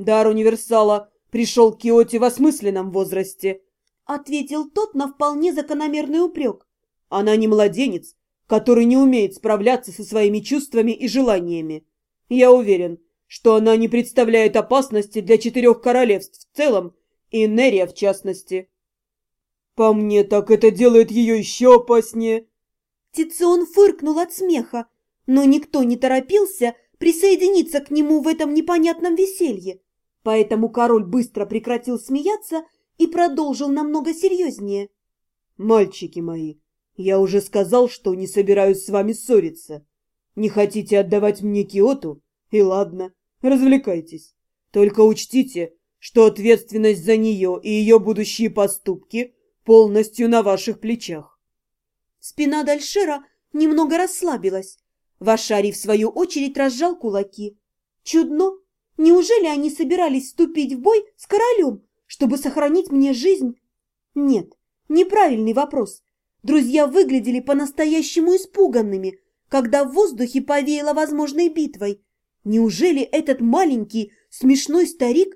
Дар универсала пришел к Киоте в осмысленном возрасте, ответил тот на вполне закономерный упрек. Она не младенец, который не умеет справляться со своими чувствами и желаниями. Я уверен, что она не представляет опасности для четырех королевств в целом и Нерия в частности. По мне, так это делает ее еще опаснее. Тицион фыркнул от смеха, но никто не торопился присоединиться к нему в этом непонятном веселье. Поэтому король быстро прекратил смеяться и продолжил намного серьезнее. «Мальчики мои, я уже сказал, что не собираюсь с вами ссориться. Не хотите отдавать мне Киоту? И ладно, развлекайтесь. Только учтите, что ответственность за нее и ее будущие поступки полностью на ваших плечах. Спина Дальшера немного расслабилась. Вашарий, в свою очередь, разжал кулаки. Чудно! Неужели они собирались вступить в бой с королем, чтобы сохранить мне жизнь? Нет, неправильный вопрос. Друзья выглядели по-настоящему испуганными, когда в воздухе повеяло возможной битвой. Неужели этот маленький, смешной старик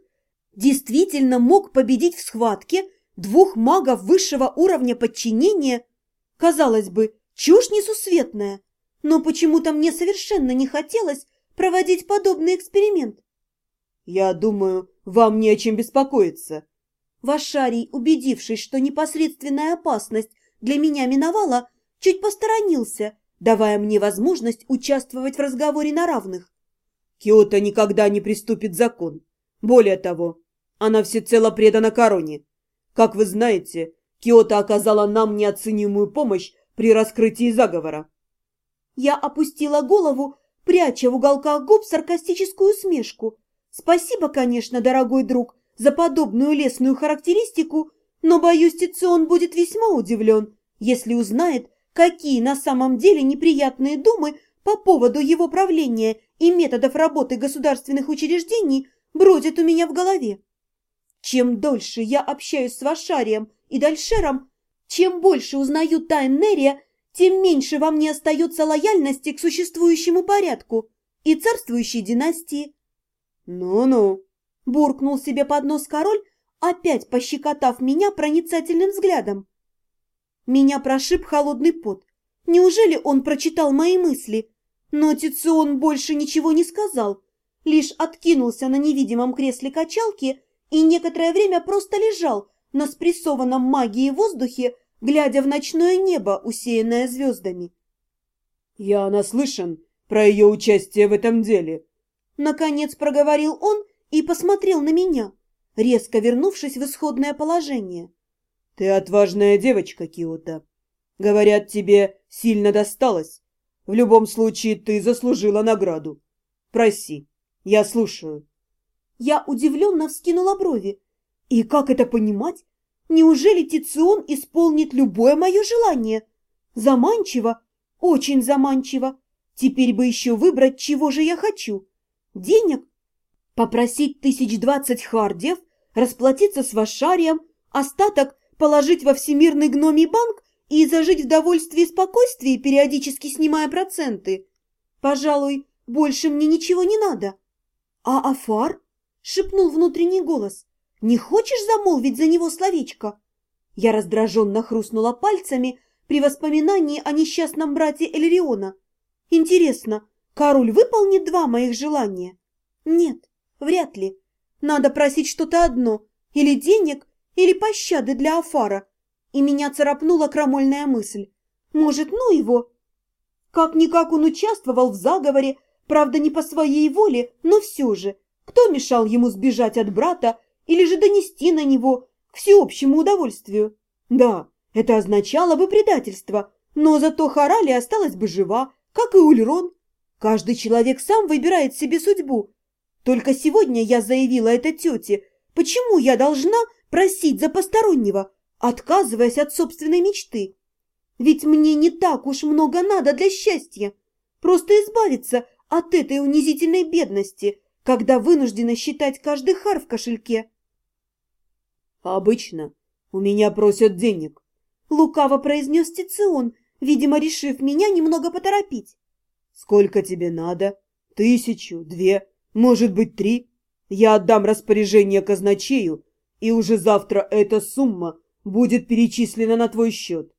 действительно мог победить в схватке двух магов высшего уровня подчинения? Казалось бы, чушь несусветная, но почему-то мне совершенно не хотелось проводить подобный эксперимент. «Я думаю, вам не о чем беспокоиться». Вашарий, убедившись, что непосредственная опасность для меня миновала, чуть посторонился, давая мне возможность участвовать в разговоре на равных. Киота никогда не приступит закон. Более того, она всецело предана короне. Как вы знаете, Киота оказала нам неоценимую помощь при раскрытии заговора. Я опустила голову, пряча в уголках губ саркастическую усмешку. Спасибо, конечно, дорогой друг, за подобную лесную характеристику, но, боюсь, Тицион будет весьма удивлен, если узнает, какие на самом деле неприятные думы по поводу его правления и методов работы государственных учреждений бродят у меня в голове. Чем дольше я общаюсь с Вашарием и Дальшером, чем больше узнаю тайн Нерия, тем меньше во мне остается лояльности к существующему порядку и царствующей династии. «Ну-ну», – буркнул себе под нос король, опять пощекотав меня проницательным взглядом. Меня прошиб холодный пот. Неужели он прочитал мои мысли? Но Тицион больше ничего не сказал, лишь откинулся на невидимом кресле качалки и некоторое время просто лежал на спрессованном магии воздухе, глядя в ночное небо, усеянное звездами. «Я наслышан про ее участие в этом деле», — наконец проговорил он и посмотрел на меня, резко вернувшись в исходное положение. «Ты отважная девочка, Киота. Говорят, тебе сильно досталось. В любом случае, ты заслужила награду. Проси, я слушаю». Я удивленно вскинула брови. И как это понимать? Неужели Тицион исполнит любое мое желание? Заманчиво, очень заманчиво. Теперь бы еще выбрать, чего же я хочу. Денег? Попросить тысяч двадцать хардев, расплатиться с Вашарием, остаток положить во Всемирный гномий банк и зажить в довольстве и спокойствии, периодически снимая проценты. Пожалуй, больше мне ничего не надо. А Афар? шепнул внутренний голос. «Не хочешь замолвить за него словечко?» Я раздраженно хрустнула пальцами при воспоминании о несчастном брате Эльриона. «Интересно, король выполнит два моих желания?» «Нет, вряд ли. Надо просить что-то одно, или денег, или пощады для Афара». И меня царапнула крамольная мысль. «Может, ну его?» Как-никак он участвовал в заговоре, правда, не по своей воле, но все же – кто мешал ему сбежать от брата или же донести на него к всеобщему удовольствию? Да, это означало бы предательство, но зато Харали осталась бы жива, как и Ульрон. Каждый человек сам выбирает себе судьбу. Только сегодня я заявила это тете, почему я должна просить за постороннего, отказываясь от собственной мечты. Ведь мне не так уж много надо для счастья. Просто избавиться от этой унизительной бедности – когда вынуждена считать каждый хар в кошельке. «Обычно у меня просят денег», — лукаво произнес Тицион, видимо, решив меня немного поторопить. «Сколько тебе надо? Тысячу, две, может быть, три? Я отдам распоряжение казначею, и уже завтра эта сумма будет перечислена на твой счет.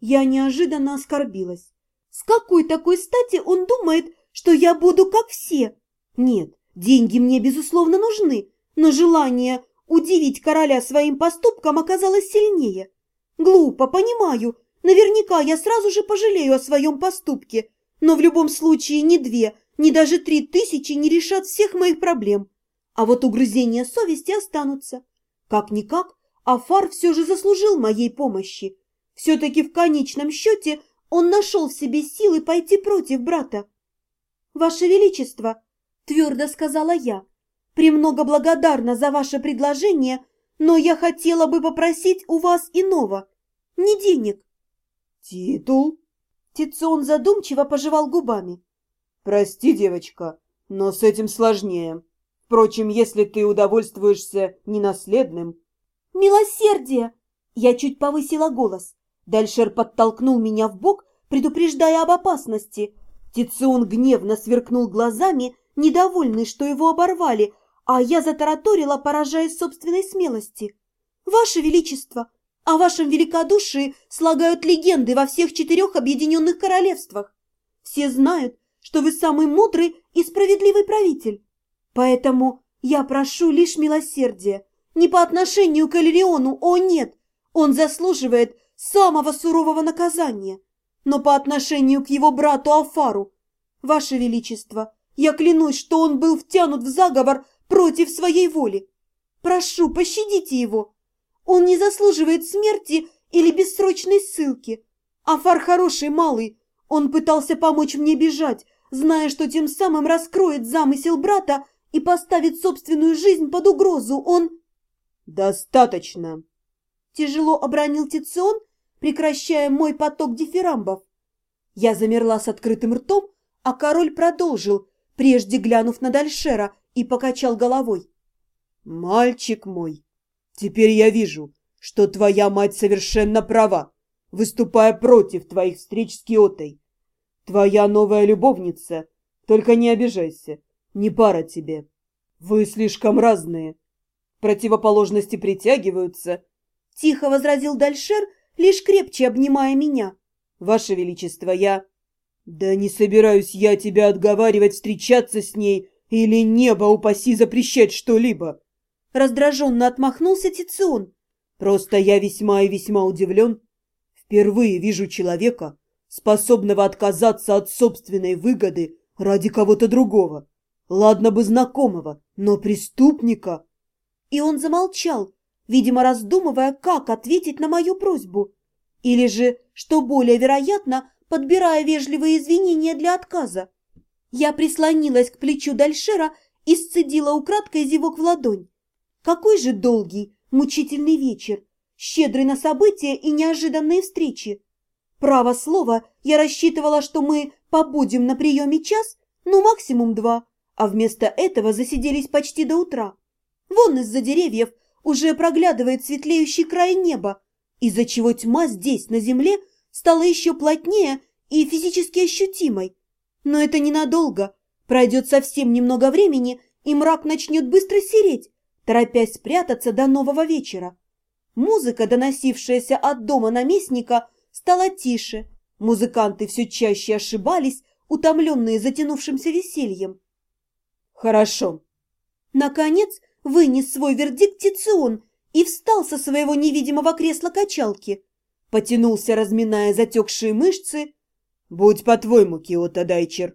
Я неожиданно оскорбилась. С какой такой стати он думает, что я буду как все? Нет, деньги мне, безусловно, нужны, но желание удивить короля своим поступком оказалось сильнее. Глупо, понимаю, наверняка я сразу же пожалею о своем поступке, но в любом случае ни две, ни даже три тысячи не решат всех моих проблем. А вот угрызения совести останутся. Как-никак, Афар все же заслужил моей помощи. Все-таки в конечном счете он нашел в себе силы пойти против брата. «Ваше Величество», – твердо сказала я, – «премного благодарна за ваше предложение, но я хотела бы попросить у вас иного, не денег». «Титул?» Тицион задумчиво пожевал губами. «Прости, девочка, но с этим сложнее. Впрочем, если ты удовольствуешься ненаследным...» «Милосердие!» Я чуть повысила голос. Дальшер подтолкнул меня в бок, предупреждая об опасности. Тицион гневно сверкнул глазами, недовольный, что его оборвали, а я затараторила, поражаясь собственной смелости. «Ваше Величество, о вашем великодушии слагают легенды во всех четырех объединенных королевствах. Все знают, что вы самый мудрый и справедливый правитель. Поэтому я прошу лишь милосердия. Не по отношению к Элериону, о нет, он заслуживает самого сурового наказания, но по отношению к его брату Афару. Ваше Величество, я клянусь, что он был втянут в заговор против своей воли. Прошу, пощадите его. Он не заслуживает смерти или бессрочной ссылки. Афар хороший малый, он пытался помочь мне бежать, зная, что тем самым раскроет замысел брата и поставит собственную жизнь под угрозу. Он... «Достаточно!» Тяжело обронил Тицион, прекращая мой поток дифирамбов. Я замерла с открытым ртом, а король продолжил, прежде глянув на Дальшера и покачал головой. «Мальчик мой, теперь я вижу, что твоя мать совершенно права, выступая против твоих встреч с Киотой. Твоя новая любовница, только не обижайся, не пара тебе. Вы слишком разные. Противоположности притягиваются. Тихо возразил Дальшер, лишь крепче обнимая меня. Ваше Величество, я... Да не собираюсь я тебя отговаривать встречаться с ней или небо упаси запрещать что-либо. Раздраженно отмахнулся Тицион. Просто я весьма и весьма удивлен. Впервые вижу человека, способного отказаться от собственной выгоды ради кого-то другого. Ладно бы знакомого, но преступника. И он замолчал, видимо, раздумывая, как ответить на мою просьбу. Или же, что более вероятно, подбирая вечливые извинения для отказа. Я прислонилась к плечу Дальшера и сцедила украдкой зевок в ладонь. Какой же долгий, мучительный вечер, щедрый на события и неожиданные встречи. Право слово, я рассчитывала, что мы побудем на приеме час, ну максимум два, а вместо этого засиделись почти до утра. Вон из-за деревьев уже проглядывает светлеющий край неба, из-за чего тьма здесь, на земле, стала еще плотнее и физически ощутимой. Но это ненадолго. Пройдет совсем немного времени, и мрак начнет быстро сереть, торопясь спрятаться до нового вечера. Музыка, доносившаяся от дома наместника, стала тише. Музыканты все чаще ошибались, утомленные затянувшимся весельем. Хорошо. Наконец вынес свой вердикт Тицион и встал со своего невидимого кресла качалки. Потянулся, разминая затекшие мышцы. «Будь по-твоему, Киота Дайчер.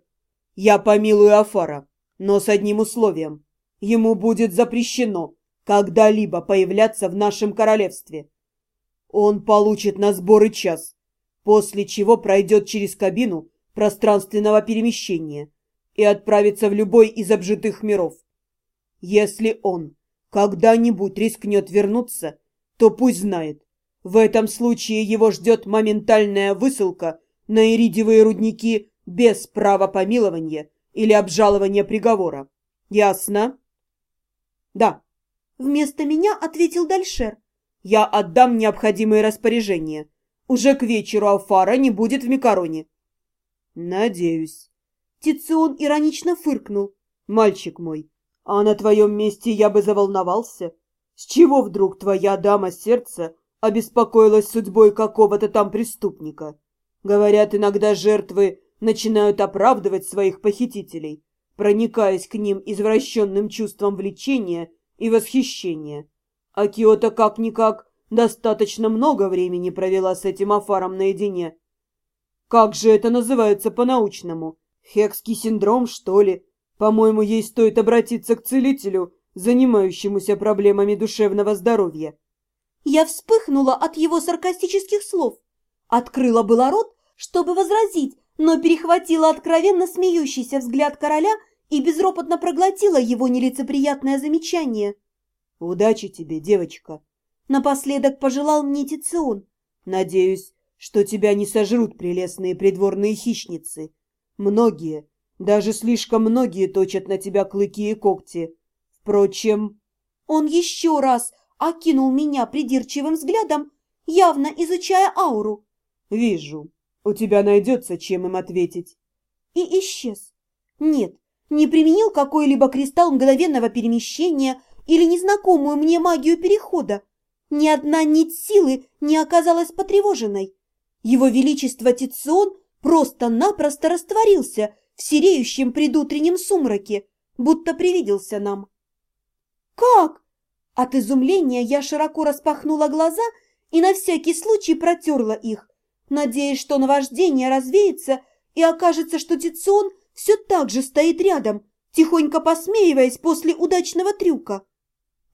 Я помилую Афара, но с одним условием. Ему будет запрещено когда-либо появляться в нашем королевстве. Он получит на сборы час, после чего пройдет через кабину пространственного перемещения и отправиться в любой из обжитых миров. Если он когда-нибудь рискнет вернуться, то пусть знает, в этом случае его ждет моментальная высылка на иридиевые рудники без права помилования или обжалования приговора. Ясно? Да. Вместо меня ответил Дальшер. Я отдам необходимые распоряжения. Уже к вечеру Алфара не будет в Микароне. Надеюсь. Тицион иронично фыркнул. Мальчик мой, А на твоем месте я бы заволновался. С чего вдруг твоя дама сердца обеспокоилась судьбой какого-то там преступника? Говорят, иногда жертвы начинают оправдывать своих похитителей, проникаясь к ним извращенным чувством влечения и восхищения. А Киота как-никак достаточно много времени провела с этим Афаром наедине. Как же это называется по-научному? Хекский синдром, что ли? По-моему, ей стоит обратиться к целителю, занимающемуся проблемами душевного здоровья. Я вспыхнула от его саркастических слов. Открыла было рот, чтобы возразить, но перехватила откровенно смеющийся взгляд короля и безропотно проглотила его нелицеприятное замечание. «Удачи тебе, девочка!» Напоследок пожелал мне Тицион. «Надеюсь, что тебя не сожрут прелестные придворные хищницы. Многие, даже слишком многие точат на тебя клыки и когти. Впрочем...» Он еще раз окинул меня придирчивым взглядом, явно изучая ауру. «Вижу, у тебя найдется, чем им ответить». И исчез. Нет, не применил какой-либо кристалл мгновенного перемещения или незнакомую мне магию перехода. Ни одна нить силы не оказалась потревоженной. Его Величество Тицион просто-напросто растворился в сереющем предутреннем сумраке, будто привиделся нам. «Как?» От изумления я широко распахнула глаза и на всякий случай протерла их, надеясь, что наваждение развеется и окажется, что Тицион все так же стоит рядом, тихонько посмеиваясь после удачного трюка.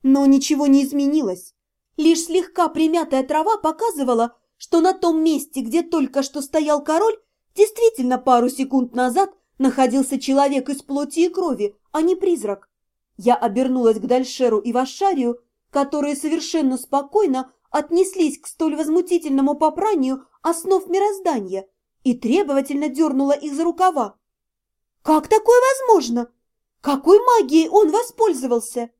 Но ничего не изменилось. Лишь слегка примятая трава показывала, что на том месте, где только что стоял король, действительно пару секунд назад находился человек из плоти и крови, а не призрак. Я обернулась к Дальшеру и Вашарию, которые совершенно спокойно отнеслись к столь возмутительному попранию основ мироздания и требовательно дернула их за рукава. «Как такое возможно? Какой магией он воспользовался?»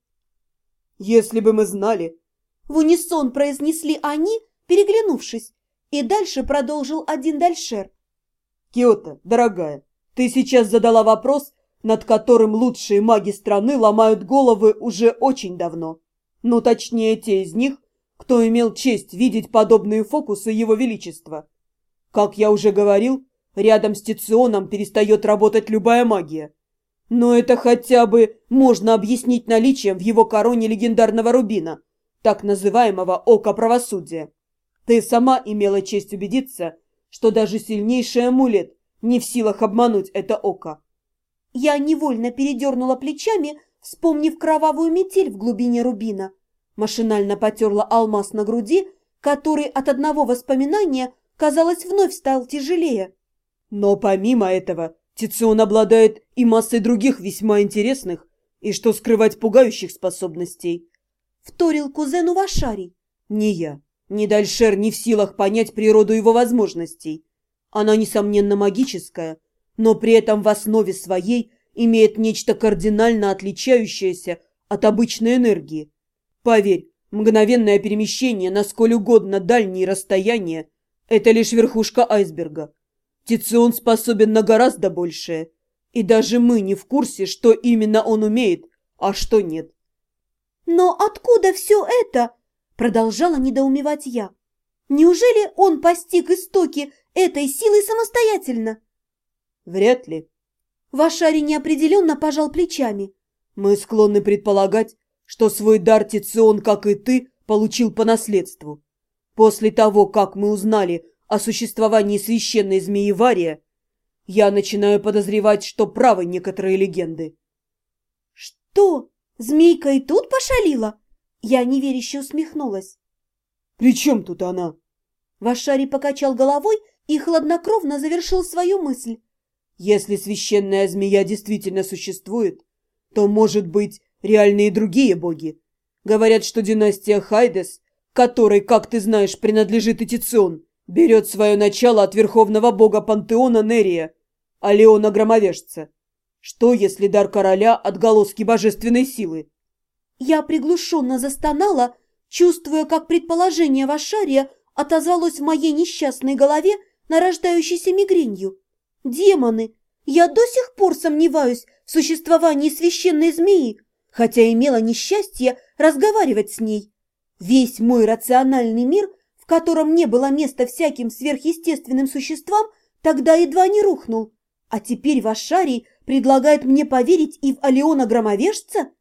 «Если бы мы знали, в унисон произнесли они, переглянувшись, и дальше продолжил один дальшер. «Киота, дорогая, ты сейчас задала вопрос, над которым лучшие маги страны ломают головы уже очень давно. Ну, точнее, те из них, кто имел честь видеть подобные фокусы Его Величества. Как я уже говорил, рядом с Тиционом перестает работать любая магия. Но это хотя бы можно объяснить наличием в его короне легендарного рубина – так называемого ока правосудия. Ты сама имела честь убедиться, что даже сильнейший амулет не в силах обмануть это око. Я невольно передернула плечами, вспомнив кровавую метель в глубине рубина. Машинально потерла алмаз на груди, который от одного воспоминания, казалось, вновь стал тяжелее. Но помимо этого, Тицион обладает и массой других весьма интересных и, что скрывать, пугающих способностей. — вторил кузену Вашарий. «Ни я, ни Дальшер не в силах понять природу его возможностей. Она, несомненно, магическая, но при этом в основе своей имеет нечто кардинально отличающееся от обычной энергии. Поверь, мгновенное перемещение на сколь угодно дальние расстояния – это лишь верхушка айсберга. Тицион способен на гораздо большее, и даже мы не в курсе, что именно он умеет, а что нет. «Но откуда все это?» – продолжала недоумевать я. «Неужели он постиг истоки этой силы самостоятельно?» «Вряд ли». Вашари неопределенно пожал плечами. «Мы склонны предполагать, что свой дар Тицион, как и ты, получил по наследству. После того, как мы узнали о существовании священной змеи Вария, я начинаю подозревать, что правы некоторые легенды». «Что?» Змейка и тут пошалила? Я неверяще усмехнулась. «При чем тут она?» Вашари покачал головой и хладнокровно завершил свою мысль. «Если священная змея действительно существует, то, может быть, реальные и другие боги. Говорят, что династия Хайдес, которой, как ты знаешь, принадлежит Этицион, берет свое начало от верховного бога пантеона Нерия, Алеона Громовежца. Что, если дар короля – отголоски божественной силы? Я приглушенно застонала, чувствуя, как предположение Вашария отозвалось в моей несчастной голове нарождающейся мигренью. Демоны! Я до сих пор сомневаюсь в существовании священной змеи, хотя имела несчастье разговаривать с ней. Весь мой рациональный мир, котором не было места всяким сверхъестественным существам, тогда едва не рухнул. А теперь Вашарий предлагает мне поверить и в Алеона Громовежца?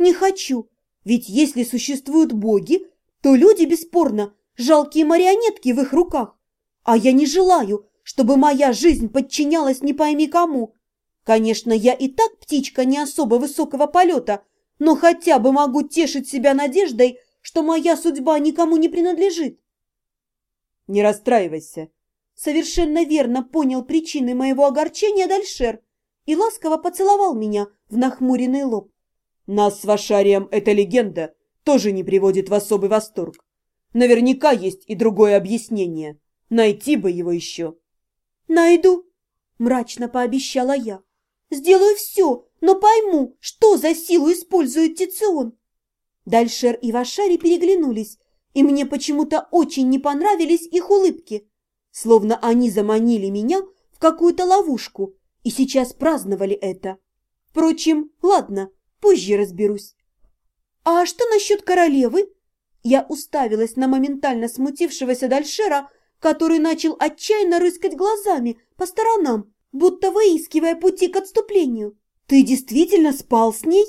Не хочу, ведь если существуют боги, то люди, бесспорно, жалкие марионетки в их руках. А я не желаю, чтобы моя жизнь подчинялась не пойми кому. Конечно, я и так птичка не особо высокого полета, но хотя бы могу тешить себя надеждой, что моя судьба никому не принадлежит. Не расстраивайся. Совершенно верно понял причины моего огорчения Дальшер и ласково поцеловал меня в нахмуренный лоб. Нас с Вашарием эта легенда тоже не приводит в особый восторг. Наверняка есть и другое объяснение. Найти бы его еще. Найду, мрачно пообещала я. Сделаю все, но пойму, что за силу использует Тицион. Дальшер и Вашари переглянулись, и мне почему-то очень не понравились их улыбки, словно они заманили меня в какую-то ловушку и сейчас праздновали это. Впрочем, ладно, позже разберусь. «А что насчет королевы?» Я уставилась на моментально смутившегося Дальшера, который начал отчаянно рыскать глазами по сторонам, будто выискивая пути к отступлению. «Ты действительно спал с ней?»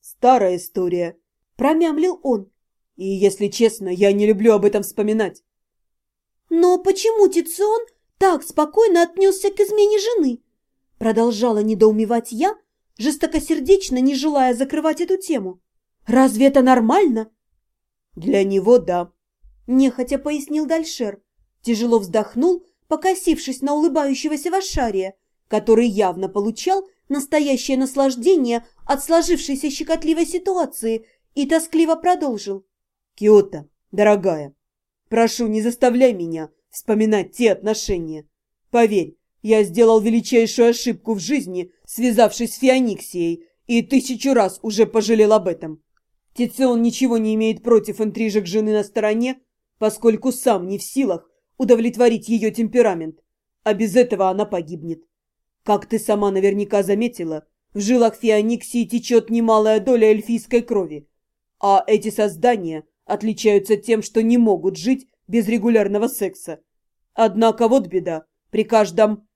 «Старая история», – промямлил он. «И, если честно, я не люблю об этом вспоминать». «Но почему Тицион так спокойно отнесся к измене жены?» Продолжала недоумевать я, жестокосердечно не желая закрывать эту тему. «Разве это нормально?» «Для него да», – нехотя пояснил Дальшер. Тяжело вздохнул покосившись на улыбающегося Вашария, который явно получал настоящее наслаждение от сложившейся щекотливой ситуации и тоскливо продолжил. «Киота, дорогая, прошу, не заставляй меня вспоминать те отношения. Поверь, я сделал величайшую ошибку в жизни, связавшись с Феониксией, и тысячу раз уже пожалел об этом. Тицион ничего не имеет против интрижек жены на стороне, поскольку сам не в силах удовлетворить ее темперамент, а без этого она погибнет. Как ты сама наверняка заметила, в жилах Феониксии течет немалая доля эльфийской крови, а эти создания отличаются тем, что не могут жить без регулярного секса. Однако вот беда, при каждом...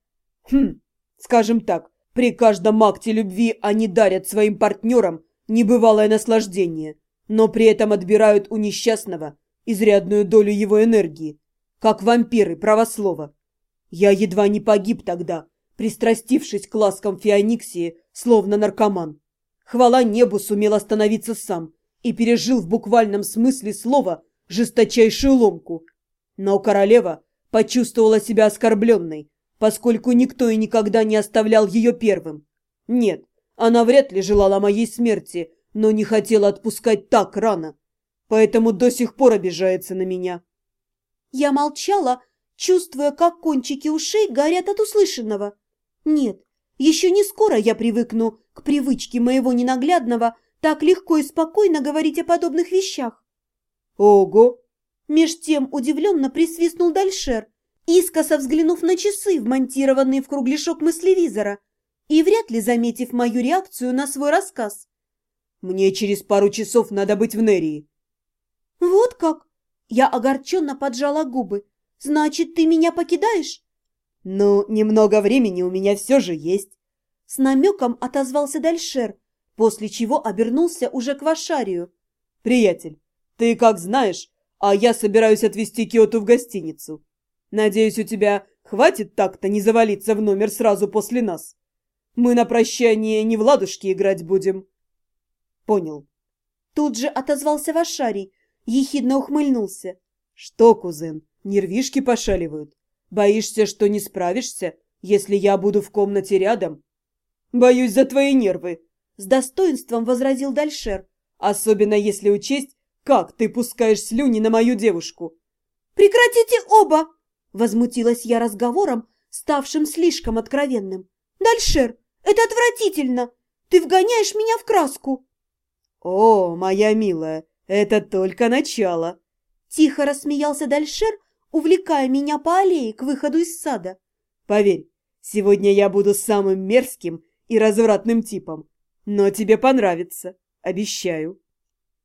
Хм, скажем так, при каждом акте любви они дарят своим партнерам небывалое наслаждение, но при этом отбирают у несчастного изрядную долю его энергии как вампиры, правослово. Я едва не погиб тогда, пристрастившись к ласкам Феониксии, словно наркоман. Хвала небу сумел остановиться сам и пережил в буквальном смысле слова жесточайшую ломку. Но королева почувствовала себя оскорбленной, поскольку никто и никогда не оставлял ее первым. Нет, она вряд ли желала моей смерти, но не хотела отпускать так рано, поэтому до сих пор обижается на меня. Я молчала, чувствуя, как кончики ушей горят от услышанного. Нет, еще не скоро я привыкну к привычке моего ненаглядного так легко и спокойно говорить о подобных вещах. Ого! Меж тем удивленно присвистнул Дальшер, искоса взглянув на часы, вмонтированные в кругляшок мыслевизора, и вряд ли заметив мою реакцию на свой рассказ. «Мне через пару часов надо быть в Нерии». «Вот как? Я огорченно поджала губы. «Значит, ты меня покидаешь?» «Ну, немного времени у меня все же есть». С намеком отозвался Дальшер, после чего обернулся уже к Вашарию. «Приятель, ты как знаешь, а я собираюсь отвезти Киоту в гостиницу. Надеюсь, у тебя хватит так-то не завалиться в номер сразу после нас. Мы на прощание не в ладушки играть будем». «Понял». Тут же отозвался Вашарий, ехидно ухмыльнулся. «Что, кузен, нервишки пошаливают? Боишься, что не справишься, если я буду в комнате рядом?» «Боюсь за твои нервы», — с достоинством возразил Дальшер, «особенно если учесть, как ты пускаешь слюни на мою девушку». «Прекратите оба!» — возмутилась я разговором, ставшим слишком откровенным. «Дальшер, это отвратительно! Ты вгоняешь меня в краску!» «О, моя милая, это только начало!» Тихо рассмеялся Дальшер, увлекая меня по аллее к выходу из сада. «Поверь, сегодня я буду самым мерзким и развратным типом. Но тебе понравится, обещаю.